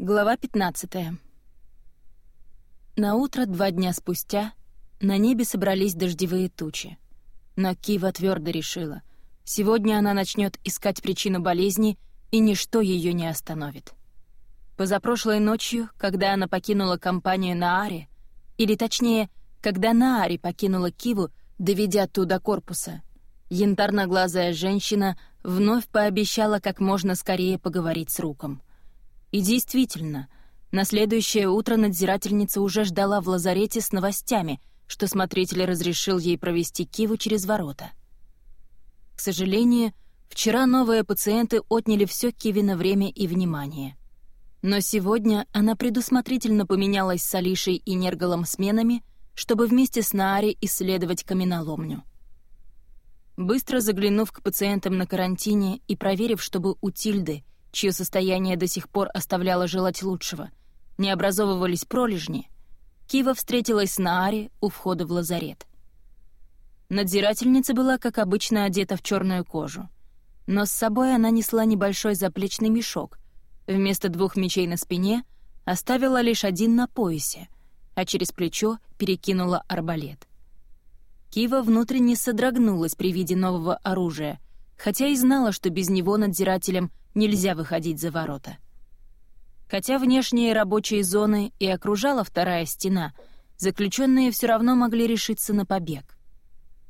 Глава 15. На утро два дня спустя на небе собрались дождевые тучи. Но Кива твердо решила, сегодня она начнет искать причину болезни, и ничто ее не остановит. Позапрошлой ночью, когда она покинула компанию Наари, или точнее, когда Наари покинула Киву, доведя туда корпуса, янтарноглазая женщина вновь пообещала как можно скорее поговорить с Руком — и действительно, на следующее утро надзирательница уже ждала в лазарете с новостями, что смотритель разрешил ей провести Киву через ворота. К сожалению, вчера новые пациенты отняли все Кивина время и внимание. Но сегодня она предусмотрительно поменялась с Алишей и Нергалом сменами, чтобы вместе с Наари исследовать каменоломню. Быстро заглянув к пациентам на карантине и проверив, чтобы у Тильды — чье состояние до сих пор оставляло желать лучшего, не образовывались пролежни, Кива встретилась с Наари у входа в лазарет. Надзирательница была, как обычно, одета в черную кожу. Но с собой она несла небольшой заплечный мешок. Вместо двух мечей на спине оставила лишь один на поясе, а через плечо перекинула арбалет. Кива внутренне содрогнулась при виде нового оружия, хотя и знала, что без него надзирателям нельзя выходить за ворота. Хотя внешние рабочие зоны и окружала вторая стена, заключенные все равно могли решиться на побег.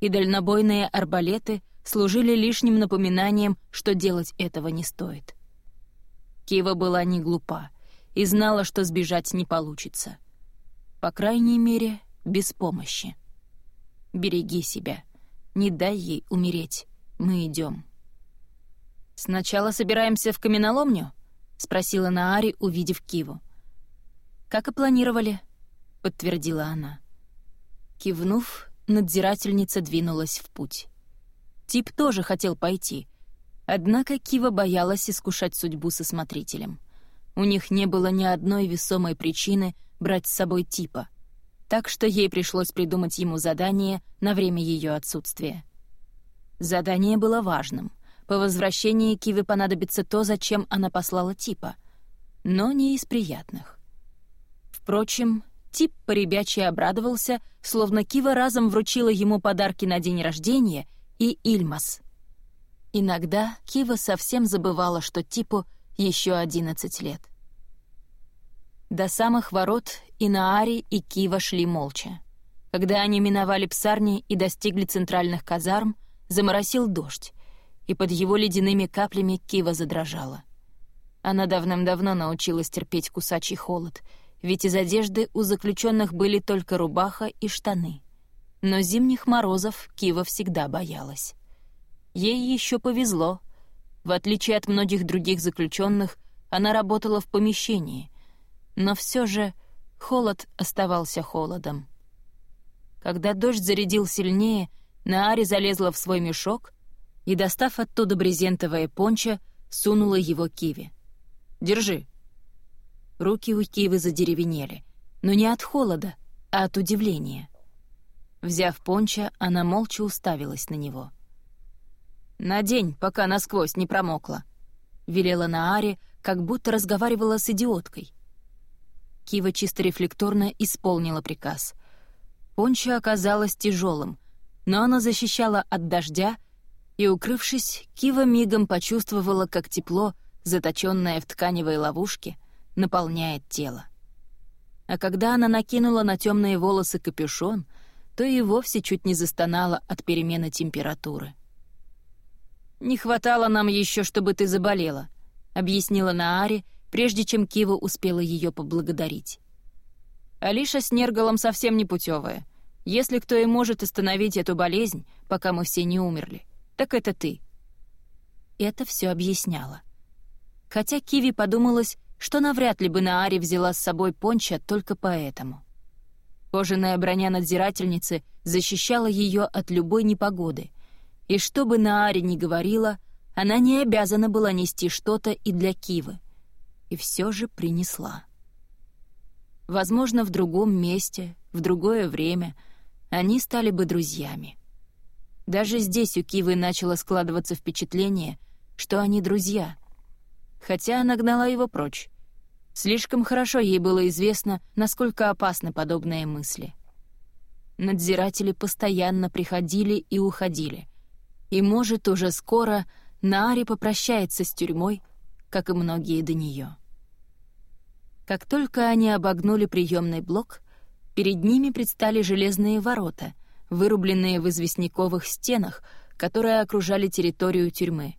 И дальнобойные арбалеты служили лишним напоминанием, что делать этого не стоит. Кива была не глупа и знала, что сбежать не получится. По крайней мере, без помощи. «Береги себя. Не дай ей умереть. Мы идем. «Сначала собираемся в каменоломню?» — спросила Наари, увидев Киву. «Как и планировали», — подтвердила она. Кивнув, надзирательница двинулась в путь. Тип тоже хотел пойти, однако Кива боялась искушать судьбу со смотрителем. У них не было ни одной весомой причины брать с собой Типа, так что ей пришлось придумать ему задание на время ее отсутствия. Задание было важным. По возвращении Киве понадобится то, зачем она послала Типа, но не из приятных. Впрочем, Тип поребячий обрадовался, словно Кива разом вручила ему подарки на день рождения и Ильмас. Иногда Кива совсем забывала, что Типу еще 11 лет. До самых ворот и Наари, и Кива шли молча. Когда они миновали псарни и достигли центральных казарм, заморосил дождь, и под его ледяными каплями Кива задрожала. Она давным-давно научилась терпеть кусачий холод, ведь из одежды у заключенных были только рубаха и штаны. Но зимних морозов Кива всегда боялась. Ей еще повезло. В отличие от многих других заключенных, она работала в помещении, но все же холод оставался холодом. Когда дождь зарядил сильнее, Наари залезла в свой мешок и, достав оттуда брезентовое пончо, сунула его Киви. «Держи». Руки у Кивы задеревенели, но не от холода, а от удивления. Взяв пончо, она молча уставилась на него. «Надень, пока насквозь не промокла», — велела Нааре, как будто разговаривала с идиоткой. Кива чисто рефлекторно исполнила приказ. Пончо оказалось тяжелым, но оно защищало от дождя и, укрывшись, Кива мигом почувствовала, как тепло, заточенное в тканевой ловушке, наполняет тело. А когда она накинула на темные волосы капюшон, то и вовсе чуть не застонала от перемены температуры. «Не хватало нам еще, чтобы ты заболела», — объяснила Нааре, прежде чем Кива успела ее поблагодарить. «Алиша с Нергалом совсем не путевая. Если кто и может остановить эту болезнь, пока мы все не умерли, так это ты». Это все объясняло. Хотя Киви подумалось, что навряд ли бы Наари взяла с собой понча только поэтому. Кожаная броня надзирательницы защищала ее от любой непогоды, и что бы Наари ни говорила, она не обязана была нести что-то и для Кивы. И все же принесла. Возможно, в другом месте, в другое время они стали бы друзьями. Даже здесь у Кивы начало складываться впечатление, что они друзья. Хотя она гнала его прочь. Слишком хорошо ей было известно, насколько опасны подобные мысли. Надзиратели постоянно приходили и уходили. И, может, уже скоро Наари попрощается с тюрьмой, как и многие до нее. Как только они обогнули приемный блок, перед ними предстали железные ворота, вырубленные в известняковых стенах, которые окружали территорию тюрьмы.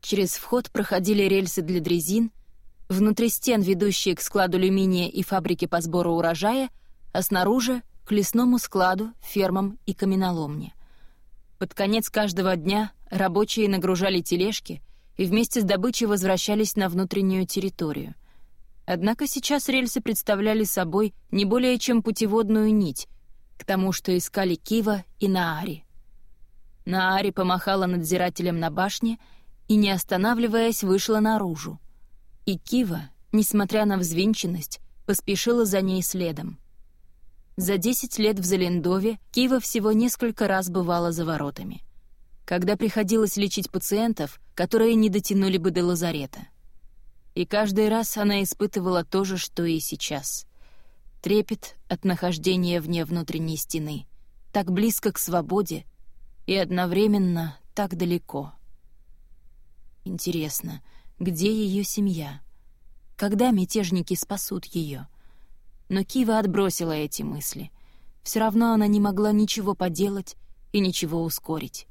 Через вход проходили рельсы для дрезин, внутри стен, ведущие к складу алюминия и фабрике по сбору урожая, а снаружи — к лесному складу, фермам и каменоломне. Под конец каждого дня рабочие нагружали тележки и вместе с добычей возвращались на внутреннюю территорию. Однако сейчас рельсы представляли собой не более чем путеводную нить к тому, что искали Кива и Наари. Наари помахала надзирателем на башне и, не останавливаясь, вышла наружу. И Кива, несмотря на взвинченность, поспешила за ней следом. За десять лет в Залендове Кива всего несколько раз бывала за воротами. Когда приходилось лечить пациентов, которые не дотянули бы до лазарета. И каждый раз она испытывала то же, что и сейчас. Трепет от нахождения вне внутренней стены, так близко к свободе и одновременно так далеко. Интересно, где ее семья? Когда мятежники спасут ее? Но Кива отбросила эти мысли. Все равно она не могла ничего поделать и ничего ускорить.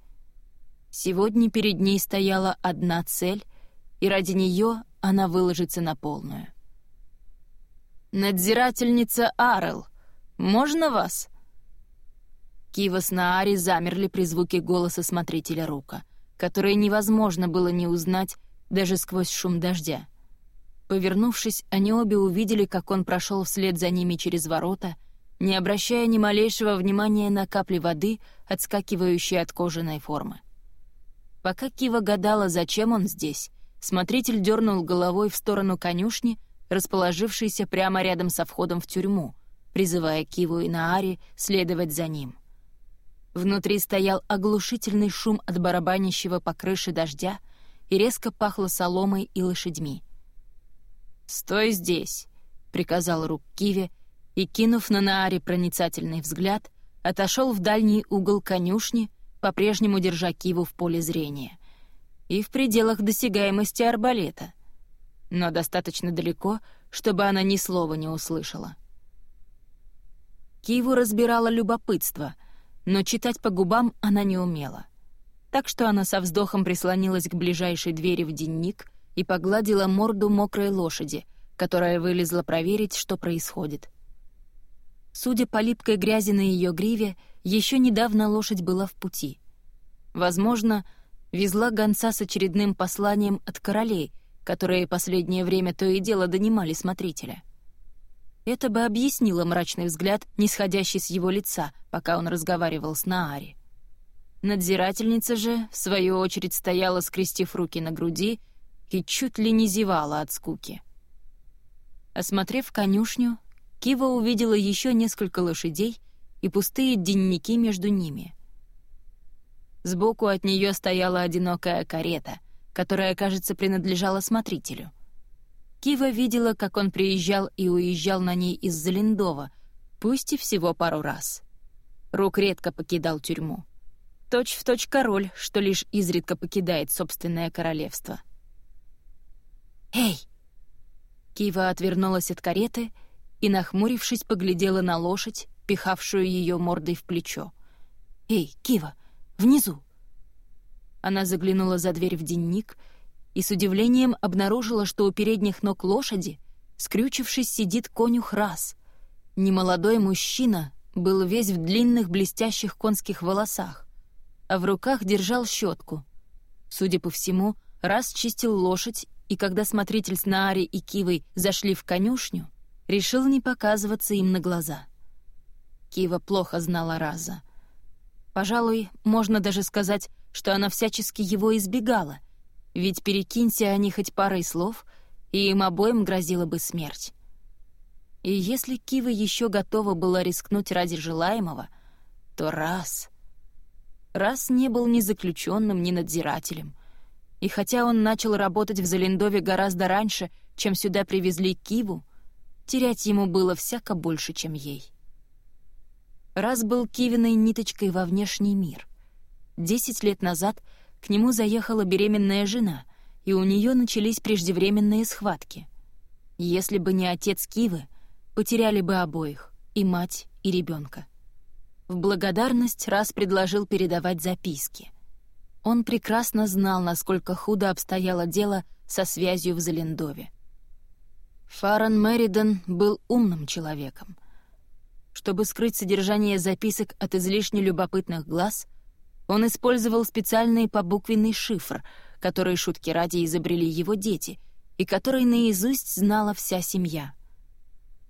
Сегодня перед ней стояла одна цель, и ради нее она выложится на полную. «Надзирательница Арел, можно вас?» Кива с Наари замерли при звуке голоса смотрителя Рука, который невозможно было не узнать даже сквозь шум дождя. Повернувшись, они обе увидели, как он прошел вслед за ними через ворота, не обращая ни малейшего внимания на капли воды, отскакивающие от кожаной формы. Пока Кива гадала, зачем он здесь, смотритель дернул головой в сторону конюшни, расположившейся прямо рядом со входом в тюрьму, призывая Киву и Наари следовать за ним. Внутри стоял оглушительный шум от барабанящего по крыше дождя и резко пахло соломой и лошадьми. «Стой здесь!» — приказал Рук Киве, и, кинув на Нааре проницательный взгляд, отошел в дальний угол конюшни, по-прежнему держа Киву в поле зрения. И в пределах досягаемости арбалета. Но достаточно далеко, чтобы она ни слова не услышала. Киву разбирала любопытство, но читать по губам она не умела. Так что она со вздохом прислонилась к ближайшей двери в денник и погладила морду мокрой лошади, которая вылезла проверить, что происходит. Судя по липкой грязи на ее гриве, еще недавно лошадь была в пути. Возможно, везла гонца с очередным посланием от королей, которые последнее время то и дело донимали смотрителя. Это бы объяснило мрачный взгляд, нисходящий с его лица, пока он разговаривал с Наари. Надзирательница же, в свою очередь, стояла, скрестив руки на груди, и чуть ли не зевала от скуки. Осмотрев конюшню, Кива увидела еще несколько лошадей и пустые денники между ними. Сбоку от нее стояла одинокая карета, которая, кажется, принадлежала смотрителю. Кива видела, как он приезжал и уезжал на ней из Залиндова, пусть и всего пару раз. Рук редко покидал тюрьму. Точь в точь король, что лишь изредка покидает собственное королевство. «Эй!» Кива отвернулась от кареты и, нахмурившись, поглядела на лошадь, пихавшую ее мордой в плечо. «Эй, Кива, внизу!» Она заглянула за дверь в денник и с удивлением обнаружила, что у передних ног лошади, скрючившись, сидит конюх раз. Немолодой мужчина был весь в длинных блестящих конских волосах, а в руках держал щетку. Судя по всему, раз чистил лошадь, и когда смотритель с Наари и Кивой зашли в конюшню, решил не показываться им на глаза. Кива плохо знала Раза. Пожалуй, можно даже сказать, что она всячески его избегала, ведь перекинься они хоть парой слов, и им обоим грозила бы смерть. И если Кива еще готова была рискнуть ради желаемого, то раз... Раз не был ни заключенным, ни надзирателем. И хотя он начал работать в Залендове гораздо раньше, чем сюда привезли Киву, терять ему было всяко больше, чем ей. Раз был Кивиной ниточкой во внешний мир. Десять лет назад к нему заехала беременная жена, и у нее начались преждевременные схватки. Если бы не отец Кивы, потеряли бы обоих, и мать, и ребенка. В благодарность раз предложил передавать записки. Он прекрасно знал, насколько худо обстояло дело со связью в Залендове. Фаран Мэридон был умным человеком. Чтобы скрыть содержание записок от излишне любопытных глаз, он использовал специальный побуквенный шифр, который шутки ради изобрели его дети, и который наизусть знала вся семья.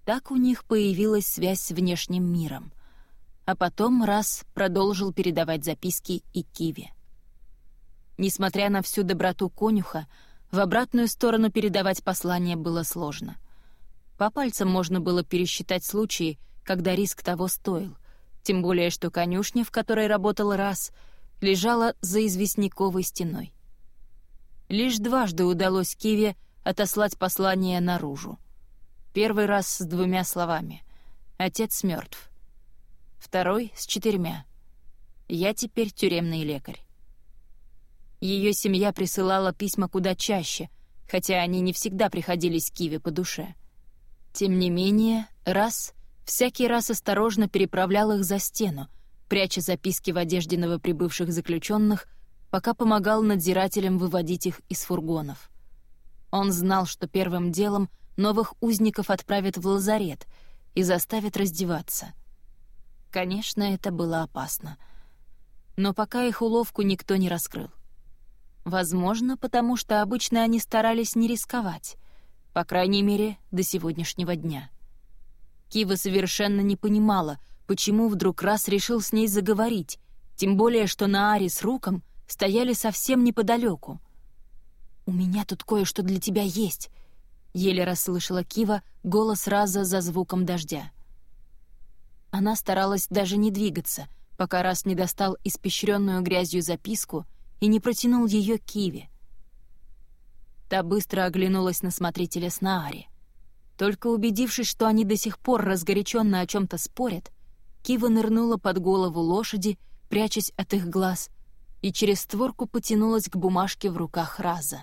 Так у них появилась связь с внешним миром. А потом раз продолжил передавать записки и Киве. Несмотря на всю доброту конюха, в обратную сторону передавать послание было сложно. По пальцам можно было пересчитать случаи, когда риск того стоил, тем более что конюшня, в которой работал раз, лежала за известняковой стеной. Лишь дважды удалось Киве отослать послание наружу. Первый раз с двумя словами «Отец мертв». Второй — с четырьмя «Я теперь тюремный лекарь». Ее семья присылала письма куда чаще, хотя они не всегда приходились Киве по душе. Тем не менее, раз всякий раз осторожно переправлял их за стену, пряча записки в одежде новоприбывших заключенных, пока помогал надзирателям выводить их из фургонов. Он знал, что первым делом новых узников отправят в лазарет и заставят раздеваться. Конечно, это было опасно. Но пока их уловку никто не раскрыл. Возможно, потому что обычно они старались не рисковать, по крайней мере, до сегодняшнего дня. Кива совершенно не понимала, почему вдруг раз решил с ней заговорить, тем более, что на Аре с Руком стояли совсем неподалеку. «У меня тут кое-что для тебя есть», — еле расслышала Кива голос Раза за звуком дождя. Она старалась даже не двигаться, пока раз не достал испещренную грязью записку — и не протянул ее Киви. Та быстро оглянулась на смотрителя с Наари. Только убедившись, что они до сих пор разгоряченно о чем-то спорят, Кива нырнула под голову лошади, прячась от их глаз, и через створку потянулась к бумажке в руках Раза.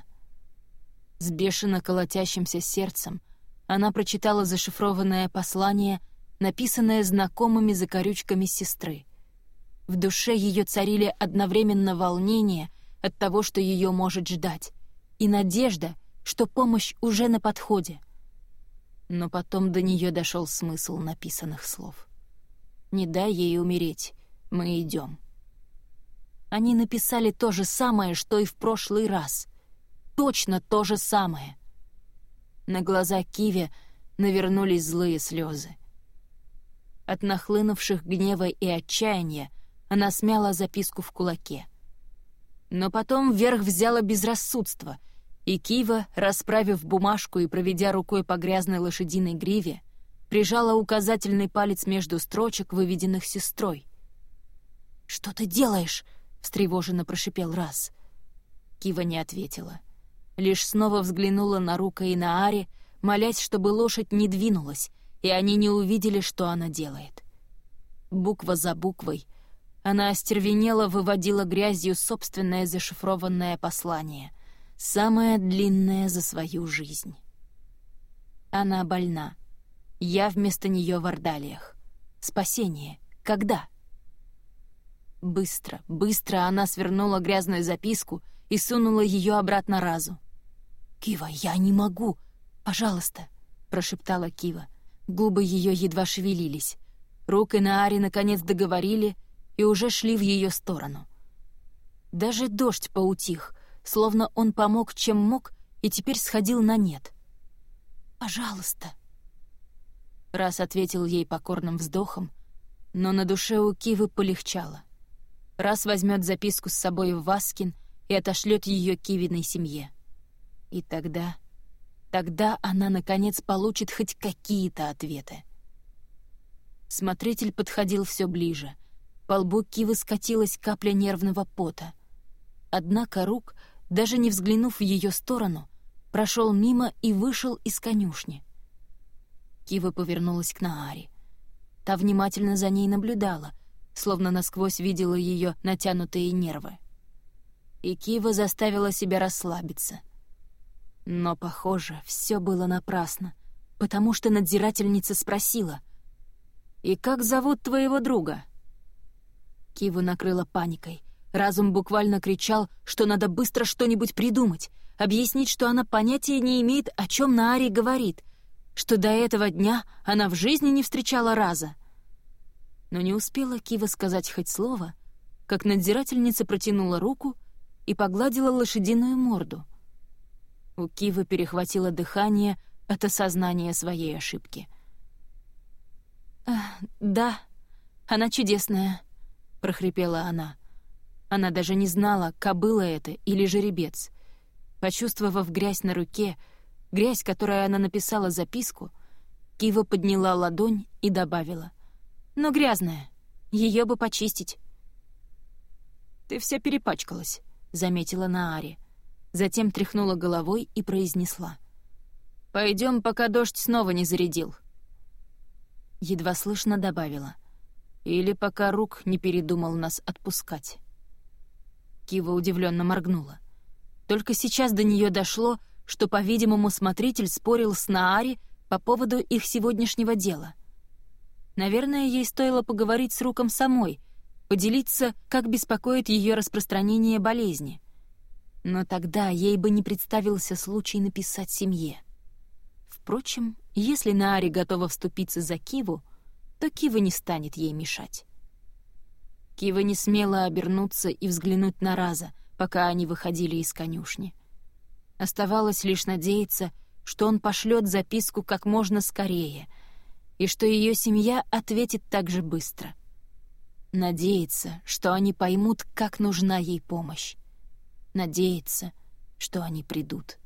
С бешено колотящимся сердцем она прочитала зашифрованное послание, написанное знакомыми закорючками сестры — в душе ее царили одновременно волнение от того, что ее может ждать, и надежда, что помощь уже на подходе. Но потом до нее дошел смысл написанных слов. «Не дай ей умереть, мы идем». Они написали то же самое, что и в прошлый раз. Точно то же самое. На глаза Киви навернулись злые слезы. От нахлынувших гнева и отчаяния она смяла записку в кулаке. Но потом вверх взяла безрассудство, и Кива, расправив бумажку и проведя рукой по грязной лошадиной гриве, прижала указательный палец между строчек, выведенных сестрой. «Что ты делаешь?» — встревоженно прошипел раз. Кива не ответила. Лишь снова взглянула на Рука и на Ари, молясь, чтобы лошадь не двинулась, и они не увидели, что она делает. Буква за буквой она остервенело выводила грязью собственное зашифрованное послание, самое длинное за свою жизнь. Она больна. Я вместо нее в Ордалиях. Спасение. Когда? Быстро, быстро она свернула грязную записку и сунула ее обратно Разу. «Кива, я не могу! Пожалуйста!» — прошептала Кива. Губы ее едва шевелились. Рук и Наари наконец договорили — и уже шли в ее сторону. Даже дождь поутих, словно он помог, чем мог, и теперь сходил на нет. «Пожалуйста!» Раз ответил ей покорным вздохом, но на душе у Кивы полегчало. Раз возьмет записку с собой в Васкин и отошлет ее Кивиной семье. И тогда... Тогда она, наконец, получит хоть какие-то ответы. Смотритель подходил все ближе — по лбу Кивы скатилась капля нервного пота. Однако рук даже не взглянув в ее сторону, прошел мимо и вышел из конюшни. Кива повернулась к Нааре. Та внимательно за ней наблюдала, словно насквозь видела ее натянутые нервы. И Кива заставила себя расслабиться. Но, похоже, все было напрасно, потому что надзирательница спросила, «И как зовут твоего друга?» Киву накрыла паникой. Разум буквально кричал, что надо быстро что-нибудь придумать, объяснить, что она понятия не имеет, о чем Наари говорит, что до этого дня она в жизни не встречала раза. Но не успела Кива сказать хоть слово, как надзирательница протянула руку и погладила лошадиную морду. У Кивы перехватило дыхание от осознания своей ошибки. «Да, она чудесная», — прохрипела она. Она даже не знала, кобыла это или жеребец. Почувствовав грязь на руке, грязь, которой она написала записку, Кива подняла ладонь и добавила. «Но грязная. Ее бы почистить». «Ты вся перепачкалась», — заметила Наари. Затем тряхнула головой и произнесла. «Пойдем, пока дождь снова не зарядил». Едва слышно добавила. «Или пока рук не передумал нас отпускать». Кива удивленно моргнула. Только сейчас до нее дошло, что, по-видимому, смотритель спорил с Наари по поводу их сегодняшнего дела. Наверное, ей стоило поговорить с Руком самой, поделиться, как беспокоит ее распространение болезни. Но тогда ей бы не представился случай написать семье. Впрочем, если Наари готова вступиться за Киву, то Кива не станет ей мешать. Кива не смела обернуться и взглянуть на Раза, пока они выходили из конюшни. Оставалось лишь надеяться, что он пошлет записку как можно скорее, и что ее семья ответит так же быстро. Надеяться, что они поймут, как нужна ей помощь. Надеяться, что они придут.